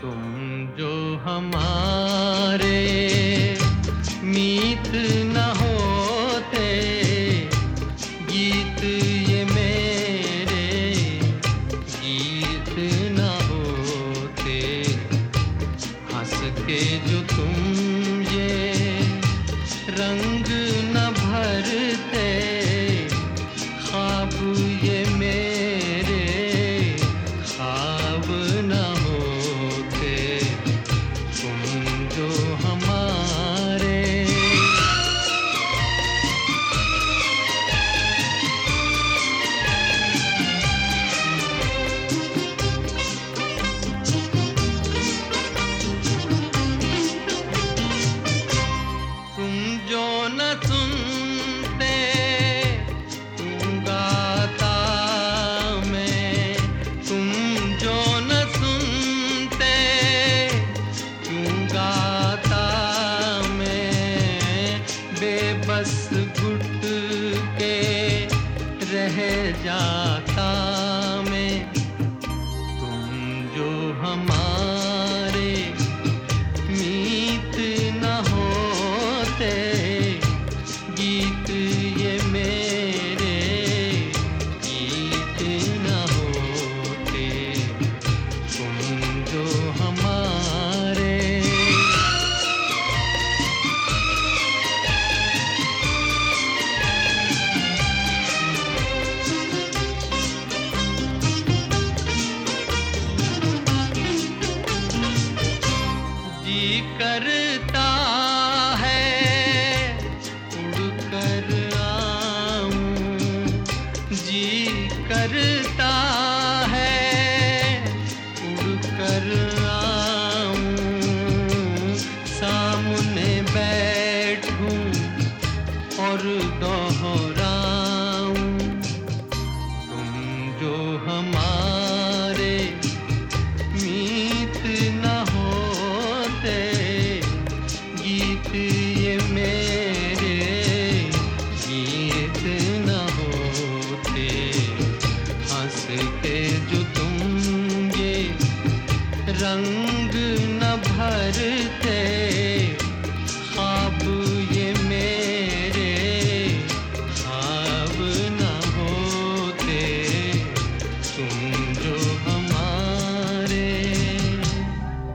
तुम जो हमारे मीत न होते, गीत ये मेरे गीत न होते। हंस के जो तुम ये रंग must have करता है। उड़कर आऊँ जी करता